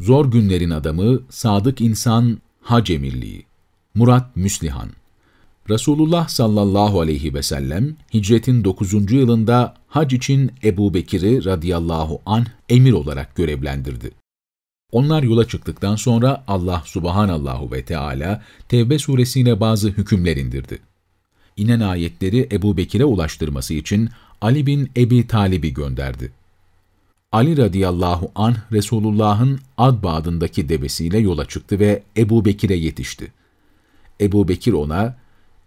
Zor günlerin adamı, sadık insan, hac emirliği. Murat Müslihan Resulullah sallallahu aleyhi ve sellem, hicretin 9. yılında hac için Ebu Bekir'i radıyallahu anh emir olarak görevlendirdi. Onlar yola çıktıktan sonra Allah subhanallahu ve Teala Tevbe suresine bazı hükümler indirdi. İnen ayetleri Ebu Bekir'e ulaştırması için Ali bin Ebi Talib'i gönderdi. Ali radıyallahu anh Resulullah'ın Adba adındaki devesiyle yola çıktı ve Ebu Bekir'e yetişti. Ebu Bekir ona,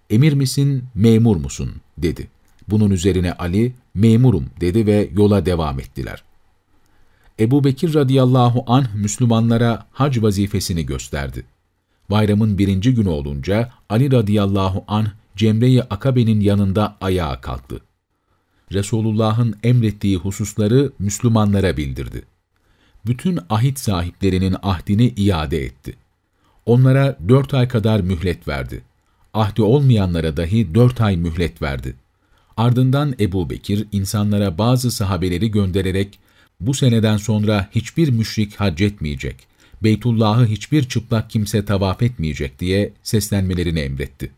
emir misin, memur musun dedi. Bunun üzerine Ali, memurum dedi ve yola devam ettiler. Ebu Bekir radıyallahu anh Müslümanlara hac vazifesini gösterdi. Bayramın birinci günü olunca Ali radıyallahu anh Cemre-i Akabe'nin yanında ayağa kalktı. Resulullah'ın emrettiği hususları Müslümanlara bildirdi. Bütün ahit sahiplerinin ahdini iade etti. Onlara dört ay kadar mühlet verdi. Ahdi olmayanlara dahi dört ay mühlet verdi. Ardından Ebu Bekir insanlara bazı sahabeleri göndererek bu seneden sonra hiçbir müşrik hac etmeyecek, Beytullah'ı hiçbir çıplak kimse tavaf etmeyecek diye seslenmelerini emretti.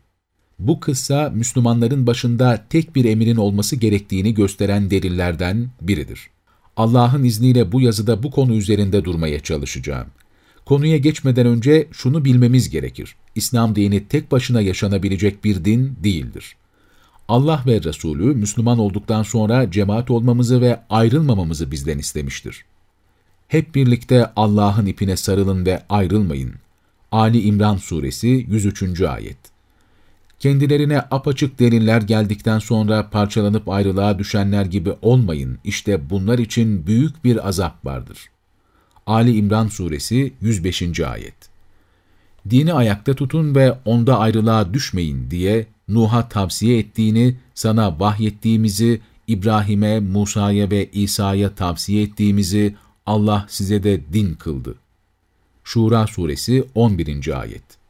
Bu kıssa Müslümanların başında tek bir emirin olması gerektiğini gösteren delillerden biridir. Allah'ın izniyle bu yazıda bu konu üzerinde durmaya çalışacağım. Konuya geçmeden önce şunu bilmemiz gerekir. İslam dini tek başına yaşanabilecek bir din değildir. Allah ve Resulü Müslüman olduktan sonra cemaat olmamızı ve ayrılmamamızı bizden istemiştir. Hep birlikte Allah'ın ipine sarılın ve ayrılmayın. Ali İmran Suresi 103. Ayet Kendilerine apaçık deliller geldikten sonra parçalanıp ayrılığa düşenler gibi olmayın. İşte bunlar için büyük bir azap vardır. Ali İmran Suresi 105. Ayet Dini ayakta tutun ve onda ayrılığa düşmeyin diye Nuh'a tavsiye ettiğini, sana vahyettiğimizi, İbrahim'e, Musa'ya ve İsa'ya tavsiye ettiğimizi Allah size de din kıldı. Şura Suresi 11. Ayet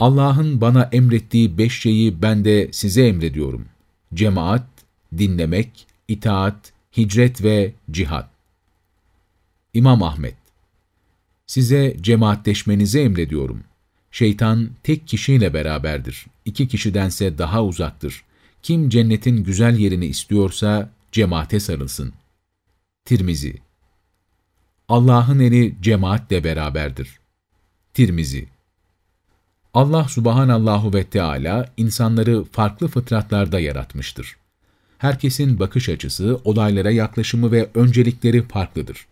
Allah'ın bana emrettiği beş şeyi ben de size emrediyorum. Cemaat, dinlemek, itaat, hicret ve cihat. İmam Ahmet Size cemaatleşmenizi emrediyorum. Şeytan tek kişiyle beraberdir. İki kişidense daha uzaktır. Kim cennetin güzel yerini istiyorsa cemaate sarılsın. Tirmizi Allah'ın eli cemaatle beraberdir. Tirmizi Allah subhanallahu ve Teala insanları farklı fıtratlarda yaratmıştır. Herkesin bakış açısı, olaylara yaklaşımı ve öncelikleri farklıdır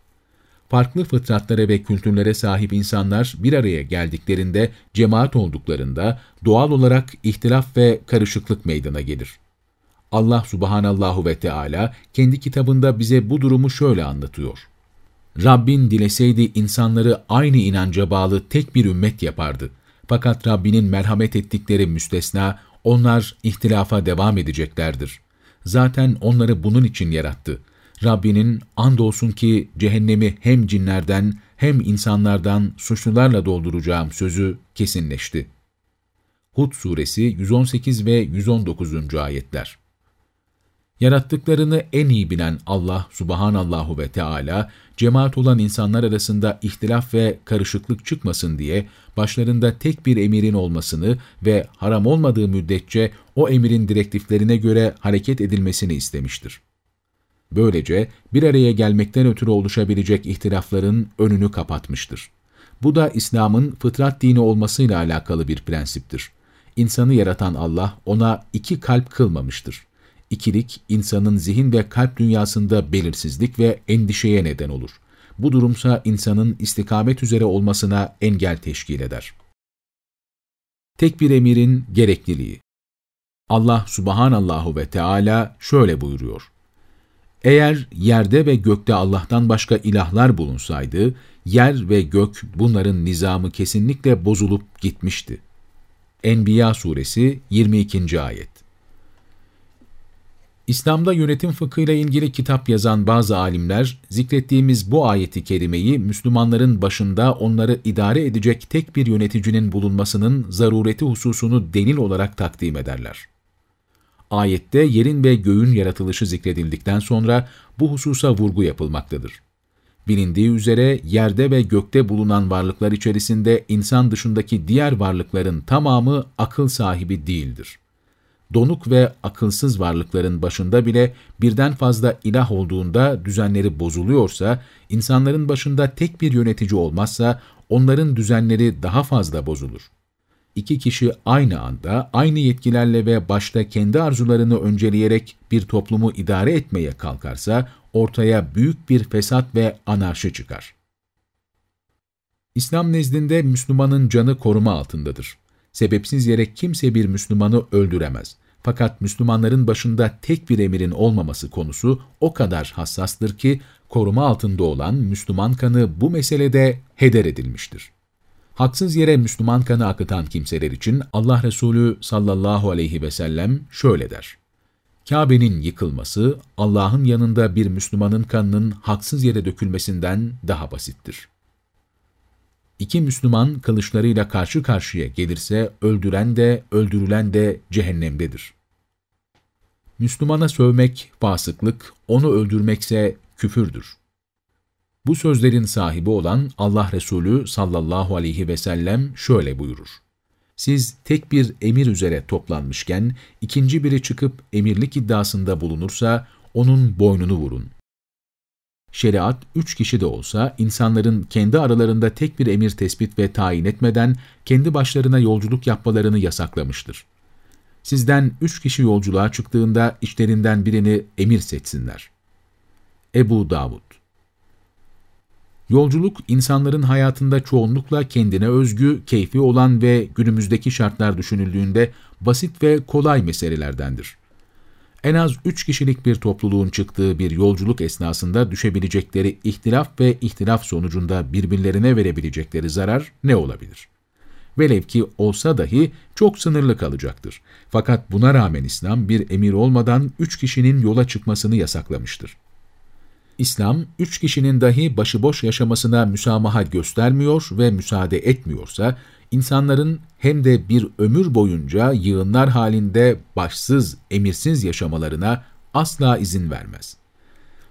farklı fıtratlara ve kültürlere sahip insanlar bir araya geldiklerinde, cemaat olduklarında doğal olarak ihtilaf ve karışıklık meydana gelir. Allah subhanallahu ve Teala kendi kitabında bize bu durumu şöyle anlatıyor. Rabbin dileseydi insanları aynı inanca bağlı tek bir ümmet yapardı. Fakat Rabbinin merhamet ettikleri müstesna, onlar ihtilafa devam edeceklerdir. Zaten onları bunun için yarattı. Rabbinin andolsun ki cehennemi hem cinlerden hem insanlardan suçlularla dolduracağım sözü kesinleşti. Hud suresi 118 ve 119. ayetler Yarattıklarını en iyi bilen Allah subhanallahu ve Teala, cemaat olan insanlar arasında ihtilaf ve karışıklık çıkmasın diye başlarında tek bir emirin olmasını ve haram olmadığı müddetçe o emirin direktiflerine göre hareket edilmesini istemiştir. Böylece bir araya gelmekten ötürü oluşabilecek ihtilafların önünü kapatmıştır. Bu da İslam'ın fıtrat dini olmasıyla alakalı bir prensiptir. İnsanı yaratan Allah ona iki kalp kılmamıştır. İkilik, insanın zihin ve kalp dünyasında belirsizlik ve endişeye neden olur. Bu durumsa insanın istikamet üzere olmasına engel teşkil eder. Tek bir emirin gerekliliği Allah subhanallahu ve Teala şöyle buyuruyor. Eğer yerde ve gökte Allah'tan başka ilahlar bulunsaydı, yer ve gök bunların nizamı kesinlikle bozulup gitmişti. Enbiya suresi 22. ayet İslam'da yönetim fıkhıyla ilgili kitap yazan bazı alimler, zikrettiğimiz bu ayeti kerimeyi Müslümanların başında onları idare edecek tek bir yöneticinin bulunmasının zarureti hususunu delil olarak takdim ederler. Ayette yerin ve göğün yaratılışı zikredildikten sonra bu hususa vurgu yapılmaktadır. Bilindiği üzere yerde ve gökte bulunan varlıklar içerisinde insan dışındaki diğer varlıkların tamamı akıl sahibi değildir. Donuk ve akılsız varlıkların başında bile birden fazla ilah olduğunda düzenleri bozuluyorsa, insanların başında tek bir yönetici olmazsa onların düzenleri daha fazla bozulur. İki kişi aynı anda, aynı yetkilerle ve başta kendi arzularını önceleyerek bir toplumu idare etmeye kalkarsa, ortaya büyük bir fesat ve anarşi çıkar. İslam nezdinde Müslümanın canı koruma altındadır. Sebepsiz yere kimse bir Müslümanı öldüremez. Fakat Müslümanların başında tek bir emirin olmaması konusu o kadar hassastır ki, koruma altında olan Müslüman kanı bu meselede heder edilmiştir. Haksız yere Müslüman kanı akıtan kimseler için Allah Resulü sallallahu aleyhi ve sellem şöyle der. Kabe'nin yıkılması, Allah'ın yanında bir Müslümanın kanının haksız yere dökülmesinden daha basittir. İki Müslüman kılıçlarıyla karşı karşıya gelirse, öldüren de, öldürülen de cehennemdedir. Müslümana sövmek fasıklık, onu öldürmekse küfürdür. Bu sözlerin sahibi olan Allah Resulü sallallahu aleyhi ve sellem şöyle buyurur. Siz tek bir emir üzere toplanmışken, ikinci biri çıkıp emirlik iddiasında bulunursa, onun boynunu vurun. Şeriat, üç kişi de olsa, insanların kendi aralarında tek bir emir tespit ve tayin etmeden, kendi başlarına yolculuk yapmalarını yasaklamıştır. Sizden üç kişi yolculuğa çıktığında, içlerinden birini emir seçsinler. Ebu Davud Yolculuk, insanların hayatında çoğunlukla kendine özgü, keyfi olan ve günümüzdeki şartlar düşünüldüğünde basit ve kolay meselelerdendir. En az üç kişilik bir topluluğun çıktığı bir yolculuk esnasında düşebilecekleri ihtilaf ve ihtilaf sonucunda birbirlerine verebilecekleri zarar ne olabilir? Velev ki olsa dahi çok sınırlı kalacaktır. Fakat buna rağmen İslam bir emir olmadan üç kişinin yola çıkmasını yasaklamıştır. İslam, üç kişinin dahi başıboş yaşamasına müsamaha göstermiyor ve müsaade etmiyorsa, insanların hem de bir ömür boyunca yığınlar halinde başsız, emirsiz yaşamalarına asla izin vermez.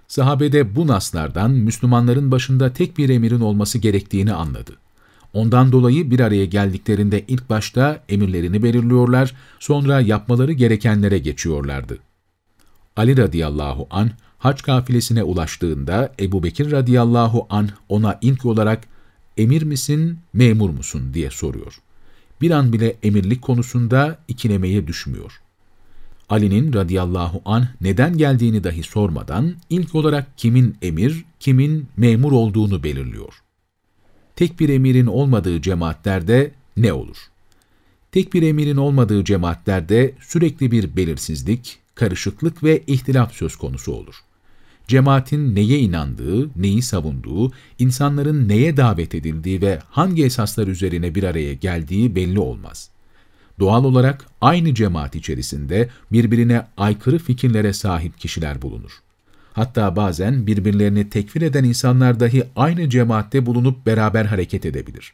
Sahabede bu naslardan Müslümanların başında tek bir emirin olması gerektiğini anladı. Ondan dolayı bir araya geldiklerinde ilk başta emirlerini belirliyorlar, sonra yapmaları gerekenlere geçiyorlardı. Ali radıyallahu anh, hac kafilesine ulaştığında Ebu Bekir radıyallahu anh ona ilk olarak emir misin, memur musun diye soruyor. Bir an bile emirlik konusunda ikilemeye düşmüyor. Ali'nin radıyallahu anh neden geldiğini dahi sormadan ilk olarak kimin emir, kimin memur olduğunu belirliyor. Tek bir emirin olmadığı cemaatlerde ne olur? Tek bir emirin olmadığı cemaatlerde sürekli bir belirsizlik, karışıklık ve ihtilaf söz konusu olur cemaatin neye inandığı, neyi savunduğu, insanların neye davet edildiği ve hangi esaslar üzerine bir araya geldiği belli olmaz. Doğal olarak aynı cemaat içerisinde birbirine aykırı fikirlere sahip kişiler bulunur. Hatta bazen birbirlerini tekfir eden insanlar dahi aynı cemaatte bulunup beraber hareket edebilir.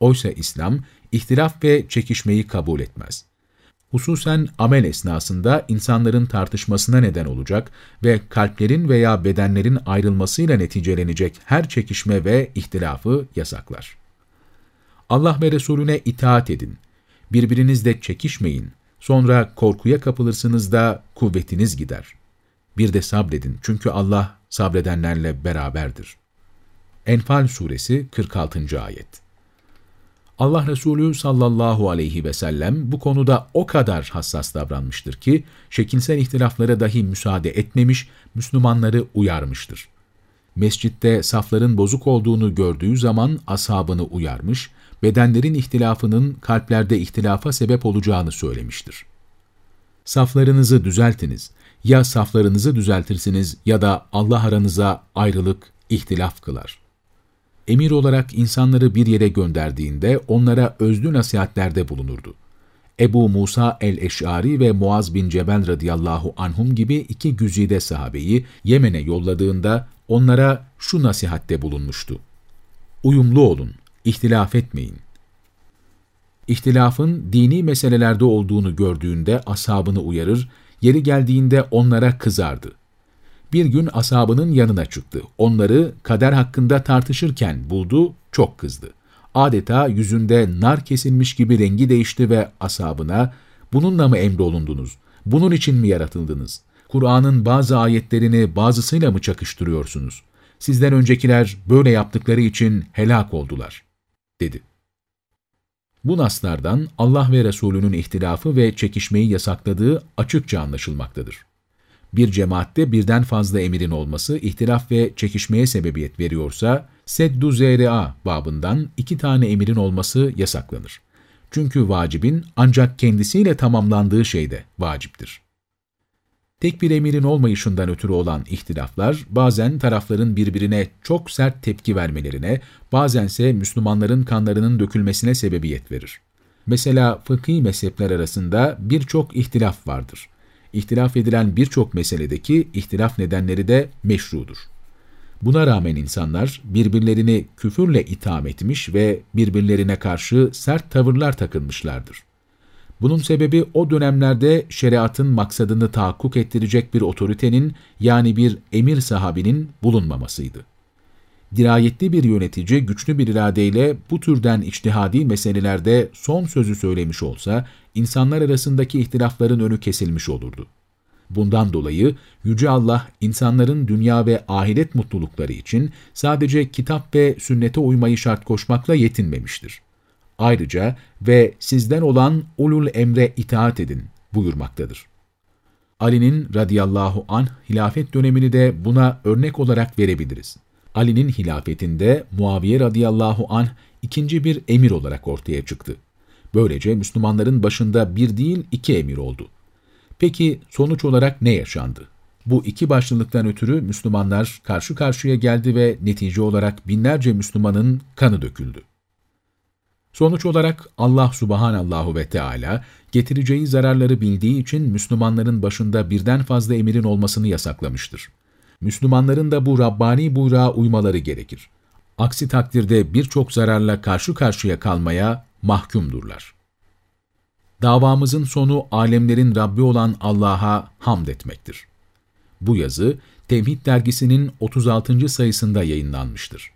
Oysa İslam, ihtilaf ve çekişmeyi kabul etmez hususen amel esnasında insanların tartışmasına neden olacak ve kalplerin veya bedenlerin ayrılmasıyla neticelenecek her çekişme ve ihtilafı yasaklar. Allah ve Resulüne itaat edin, birbirinizle çekişmeyin, sonra korkuya kapılırsınız da kuvvetiniz gider. Bir de sabredin çünkü Allah sabredenlerle beraberdir. Enfal Suresi 46. Ayet Allah Resulü sallallahu aleyhi ve sellem bu konuda o kadar hassas davranmıştır ki, şekilsel ihtilaflara dahi müsaade etmemiş, Müslümanları uyarmıştır. Mescitte safların bozuk olduğunu gördüğü zaman ashabını uyarmış, bedenlerin ihtilafının kalplerde ihtilafa sebep olacağını söylemiştir. Saflarınızı düzeltiniz, ya saflarınızı düzeltirsiniz ya da Allah aranıza ayrılık, ihtilaf kılar emir olarak insanları bir yere gönderdiğinde onlara özlü nasihatlerde bulunurdu. Ebu Musa el-Eş'ari ve Muaz bin Cebel radıyallahu anhum gibi iki güzide sahabeyi Yemen'e yolladığında onlara şu nasihatte bulunmuştu. Uyumlu olun, ihtilaf etmeyin. İhtilafın dini meselelerde olduğunu gördüğünde ashabını uyarır, yeri geldiğinde onlara kızardı. Bir gün asabının yanına çıktı. Onları kader hakkında tartışırken buldu, çok kızdı. Adeta yüzünde nar kesilmiş gibi rengi değişti ve asabına, bununla mı emrolundunuz, bunun için mi yaratıldınız? Kur'an'ın bazı ayetlerini bazısıyla mı çakıştırıyorsunuz? Sizden öncekiler böyle yaptıkları için helak oldular, dedi. Bu naslardan Allah ve Resulünün ihtilafı ve çekişmeyi yasakladığı açıkça anlaşılmaktadır. Bir cemaatte birden fazla emirin olması ihtilaf ve çekişmeye sebebiyet veriyorsa, Seddu Zra babından iki tane emirin olması yasaklanır. Çünkü vacibin ancak kendisiyle tamamlandığı şeyde vaciptir. Tek bir emirin olmayışından ötürü olan ihtilaflar, bazen tarafların birbirine çok sert tepki vermelerine, bazense Müslümanların kanlarının dökülmesine sebebiyet verir. Mesela fıkhi mezhepler arasında birçok ihtilaf vardır. İhtilaf edilen birçok meseledeki ihtilaf nedenleri de meşrudur. Buna rağmen insanlar birbirlerini küfürle itham etmiş ve birbirlerine karşı sert tavırlar takınmışlardır. Bunun sebebi o dönemlerde şeriatın maksadını tahakkuk ettirecek bir otoritenin yani bir emir sahabinin bulunmamasıydı. Dirayetli bir yönetici güçlü bir iradeyle bu türden içtihadi meselelerde son sözü söylemiş olsa insanlar arasındaki ihtilafların önü kesilmiş olurdu. Bundan dolayı Yüce Allah insanların dünya ve ahiret mutlulukları için sadece kitap ve sünnete uymayı şart koşmakla yetinmemiştir. Ayrıca ve sizden olan ulul emre itaat edin buyurmaktadır. Ali'nin radıyallahu anh hilafet dönemini de buna örnek olarak verebiliriz. Ali'nin hilafetinde Muaviye radıyallahu anh ikinci bir emir olarak ortaya çıktı. Böylece Müslümanların başında bir değil iki emir oldu. Peki sonuç olarak ne yaşandı? Bu iki başlılıktan ötürü Müslümanlar karşı karşıya geldi ve netice olarak binlerce Müslümanın kanı döküldü. Sonuç olarak Allah subhanallahu ve Teala getireceği zararları bildiği için Müslümanların başında birden fazla emirin olmasını yasaklamıştır. Müslümanların da bu Rabbani buyruğa uymaları gerekir. Aksi takdirde birçok zararla karşı karşıya kalmaya mahkumdurlar. Davamızın sonu alemlerin Rabbi olan Allah'a hamd etmektir. Bu yazı Tevhid dergisinin 36. sayısında yayınlanmıştır.